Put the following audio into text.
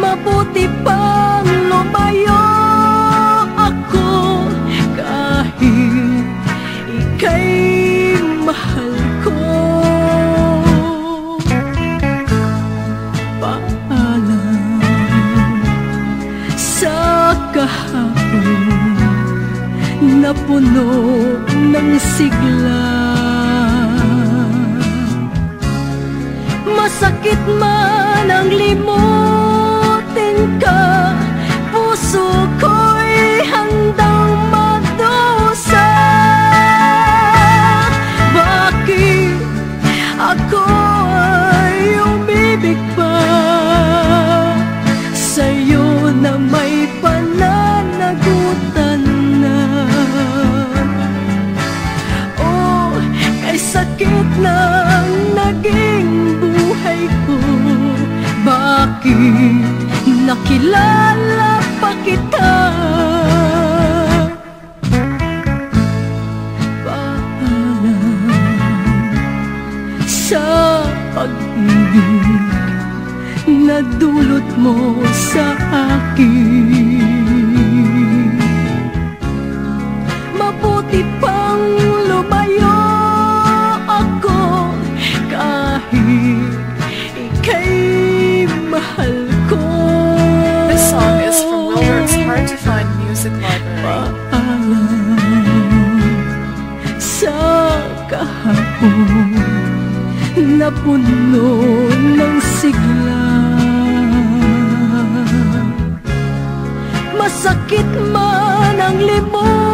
Mabuti pang lumayo ako kahit ika'y mahal ko. Paalam sa kahapon na puno ng sigla Masakit man ang limutin ka nakilala pa kita? Paalam sa pag-ibig na dulot mo sa akin Mabuti pang sa kahapon na puno ng sigla. Masakit man ang limon